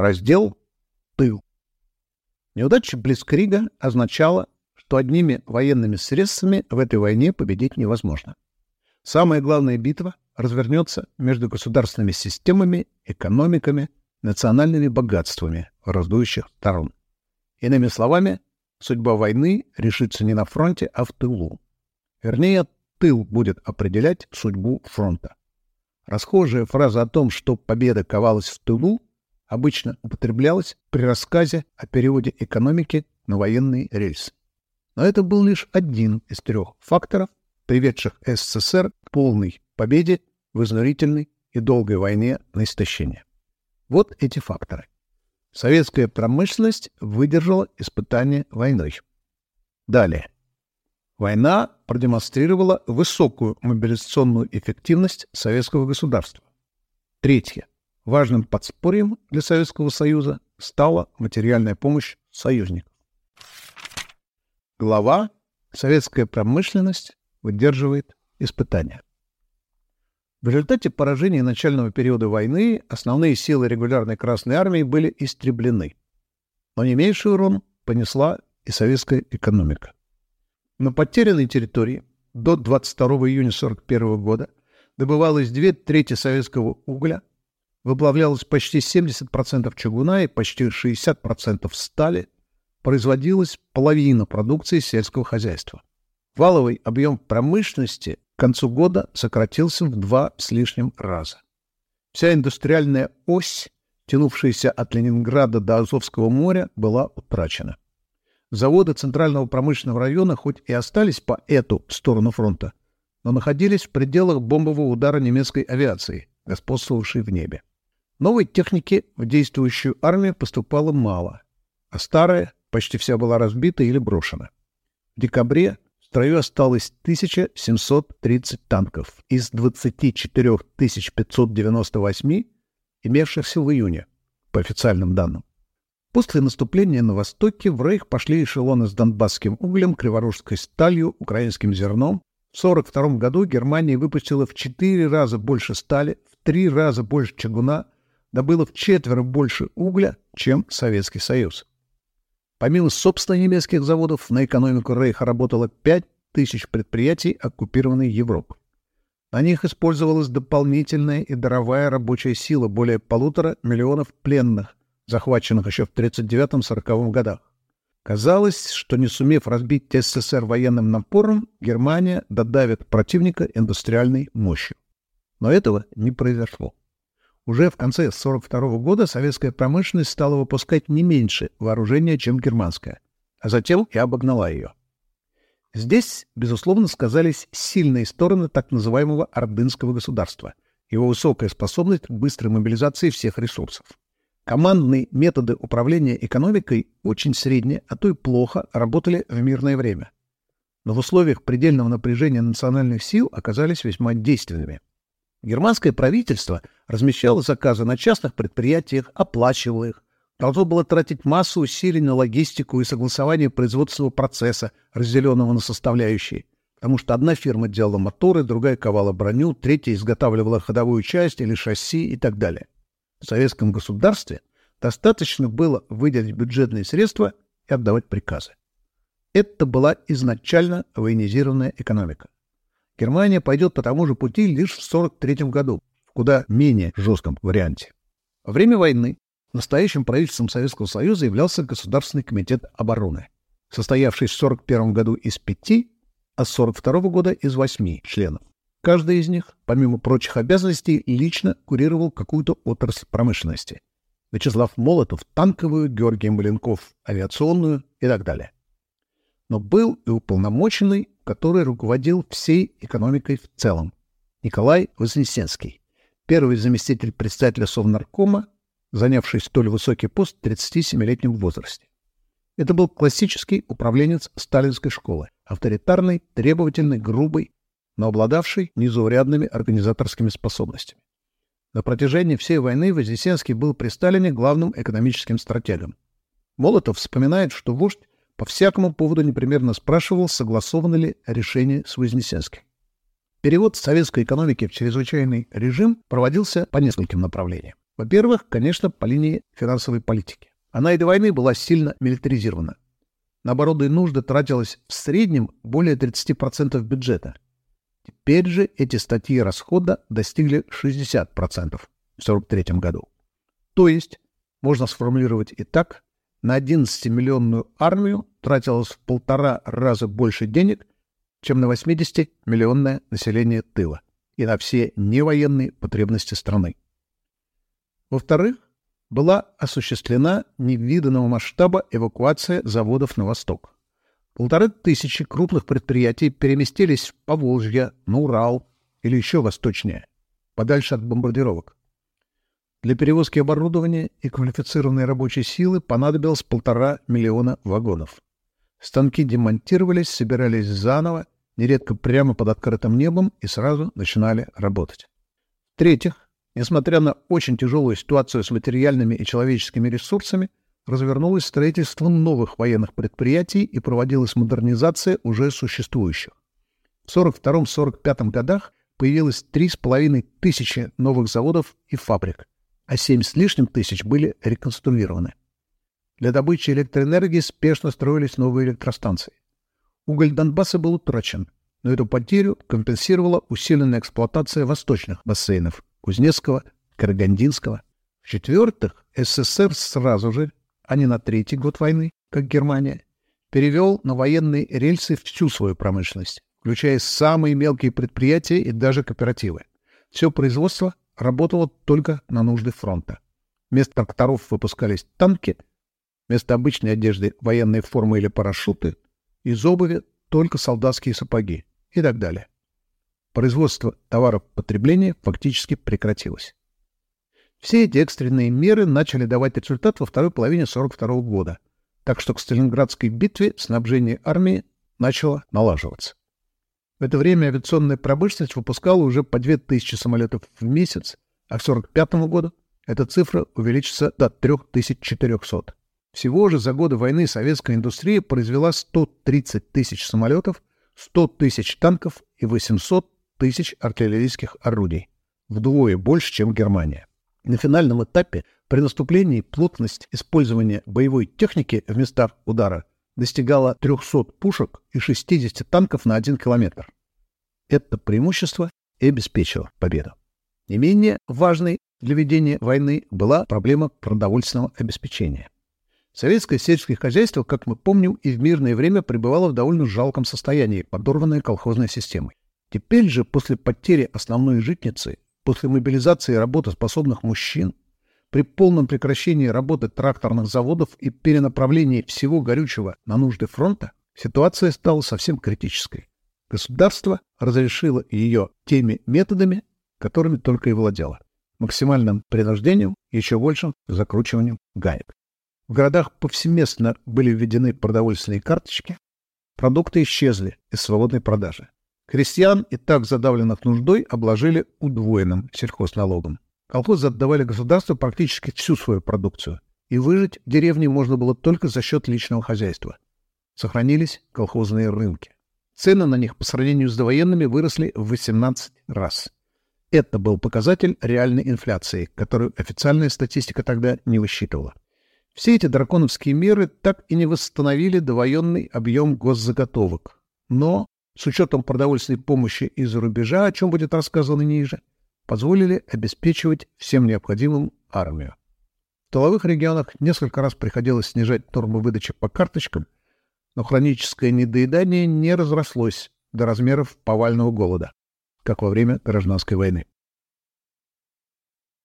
Раздел «Тыл». Неудача Блицкрига означала, что одними военными средствами в этой войне победить невозможно. Самая главная битва развернется между государственными системами, экономиками, национальными богатствами раздующих сторон. Иными словами, судьба войны решится не на фронте, а в тылу. Вернее, тыл будет определять судьбу фронта. Расхожая фраза о том, что победа ковалась в тылу, обычно употреблялась при рассказе о переводе экономики на военный рельс. Но это был лишь один из трех факторов, приведших СССР к полной победе в изнурительной и долгой войне на истощение. Вот эти факторы. Советская промышленность выдержала испытание войной. Далее. Война продемонстрировала высокую мобилизационную эффективность советского государства. Третье. Важным подспорьем для Советского Союза стала материальная помощь союзников. Глава «Советская промышленность выдерживает испытания». В результате поражения начального периода войны основные силы регулярной Красной Армии были истреблены. Но не меньший урон понесла и советская экономика. На потерянной территории до 22 июня 1941 года добывалось две трети советского угля, выплавлялось почти 70% чугуна и почти 60% стали, производилась половина продукции сельского хозяйства. Валовый объем промышленности к концу года сократился в два с лишним раза. Вся индустриальная ось, тянувшаяся от Ленинграда до Азовского моря, была утрачена. Заводы Центрального промышленного района хоть и остались по эту сторону фронта, но находились в пределах бомбового удара немецкой авиации, господствовавшей в небе. Новой техники в действующую армию поступало мало, а старая почти вся была разбита или брошена. В декабре строю осталось 1730 танков из 24 598, имевшихся в июне, по официальным данным. После наступления на Востоке в Рейх пошли эшелоны с донбасским углем, криворужской сталью, украинским зерном. В 1942 году Германия выпустила в 4 раза больше стали, в 3 раза больше чугуна, добыла в четверо больше угля, чем Советский Союз. Помимо собственно немецких заводов, на экономику Рейха работало 5 тысяч предприятий оккупированной Европы. На них использовалась дополнительная и даровая рабочая сила более полутора миллионов пленных, захваченных еще в 1939-1940 годах. Казалось, что не сумев разбить СССР военным напором, Германия додавит противника индустриальной мощью. Но этого не произошло. Уже в конце 1942 года советская промышленность стала выпускать не меньше вооружения, чем германская, а затем и обогнала ее. Здесь, безусловно, сказались сильные стороны так называемого ордынского государства, его высокая способность к быстрой мобилизации всех ресурсов. Командные методы управления экономикой очень средне, а то и плохо работали в мирное время. Но в условиях предельного напряжения национальных сил оказались весьма действенными – Германское правительство размещало заказы на частных предприятиях, оплачивало их, должно было тратить массу усилий на логистику и согласование производственного процесса, разделенного на составляющие, потому что одна фирма делала моторы, другая ковала броню, третья изготавливала ходовую часть или шасси и так далее. В советском государстве достаточно было выделить бюджетные средства и отдавать приказы. Это была изначально военизированная экономика. Германия пойдет по тому же пути лишь в 1943 году, куда менее жестком варианте. Во время войны настоящим правительством Советского Союза являлся Государственный комитет обороны, состоявший в 1941 году из пяти, а с 1942 года из восьми членов. Каждый из них, помимо прочих обязанностей, лично курировал какую-то отрасль промышленности. Вячеслав Молотов – танковую, Георгий Маленков – авиационную и так далее. Но был и уполномоченный который руководил всей экономикой в целом. Николай Вознесенский, первый заместитель председателя Совнаркома, занявший столь высокий пост в 37-летнем возрасте. Это был классический управленец сталинской школы, авторитарный, требовательный, грубый, но обладавший незаурядными организаторскими способностями. На протяжении всей войны Вознесенский был при Сталине главным экономическим стратегом. Молотов вспоминает, что вождь по всякому поводу непременно спрашивал, согласовано ли решение с Вознесенским. Перевод советской экономики в чрезвычайный режим проводился по нескольким направлениям. Во-первых, конечно, по линии финансовой политики. Она и до войны была сильно милитаризирована. На обороны нужды тратилось в среднем более 30% бюджета. Теперь же эти статьи расхода достигли 60% в 1943 году. То есть, можно сформулировать и так, на 11-миллионную армию тратилось в полтора раза больше денег, чем на 80-миллионное население тыла и на все невоенные потребности страны. Во-вторых, была осуществлена невиданного масштаба эвакуация заводов на восток. Полторы тысячи крупных предприятий переместились в Поволжье, на Урал или еще восточнее, подальше от бомбардировок. Для перевозки оборудования и квалифицированной рабочей силы понадобилось полтора миллиона вагонов. Станки демонтировались, собирались заново, нередко прямо под открытым небом и сразу начинали работать. В-третьих, несмотря на очень тяжелую ситуацию с материальными и человеческими ресурсами, развернулось строительство новых военных предприятий и проводилась модернизация уже существующих. В 1942-1945 годах появилось 3,5 тысячи новых заводов и фабрик, а 7 с лишним тысяч были реконструированы. Для добычи электроэнергии спешно строились новые электростанции. Уголь Донбасса был утрачен, но эту потерю компенсировала усиленная эксплуатация восточных бассейнов – Кузнецкого, Карагандинского. В-четвертых, СССР сразу же, а не на третий год войны, как Германия, перевел на военные рельсы всю свою промышленность, включая самые мелкие предприятия и даже кооперативы. Все производство работала только на нужды фронта. Вместо тракторов выпускались танки, вместо обычной одежды военные формы или парашюты, из обуви только солдатские сапоги и так далее. Производство товаров потребления фактически прекратилось. Все эти экстренные меры начали давать результат во второй половине 1942 года, так что к Сталинградской битве снабжение армии начало налаживаться. В это время авиационная промышленность выпускала уже по 2000 самолетов в месяц, а к 1945 году эта цифра увеличится до 3400. Всего же за годы войны советская индустрия произвела 130 тысяч самолетов, 100 тысяч танков и 800 тысяч артиллерийских орудий. Вдвое больше, чем Германия. На финальном этапе при наступлении плотность использования боевой техники в местах удара достигала 300 пушек и 60 танков на 1 километр. Это преимущество и обеспечило победу. Не менее важной для ведения войны была проблема продовольственного обеспечения. Советское сельское хозяйство, как мы помним, и в мирное время пребывало в довольно жалком состоянии, подорванное колхозной системой. Теперь же, после потери основной житницы, после мобилизации работоспособных мужчин, при полном прекращении работы тракторных заводов и перенаправлении всего горючего на нужды фронта, ситуация стала совсем критической. Государство разрешило ее теми методами, которыми только и владело. Максимальным принуждением еще большим закручиванием гаек. В городах повсеместно были введены продовольственные карточки, продукты исчезли из свободной продажи. Крестьян, и так задавленных нуждой, обложили удвоенным сельхозналогом. Колхозы отдавали государству практически всю свою продукцию, и выжить в деревне можно было только за счет личного хозяйства. Сохранились колхозные рынки. Цены на них по сравнению с довоенными выросли в 18 раз. Это был показатель реальной инфляции, которую официальная статистика тогда не высчитывала. Все эти драконовские меры так и не восстановили довоенный объем госзаготовок. Но, с учетом продовольственной помощи из-за рубежа, о чем будет рассказано ниже, позволили обеспечивать всем необходимым армию. В тыловых регионах несколько раз приходилось снижать нормы выдачи по карточкам, но хроническое недоедание не разрослось до размеров повального голода, как во время гражданской войны.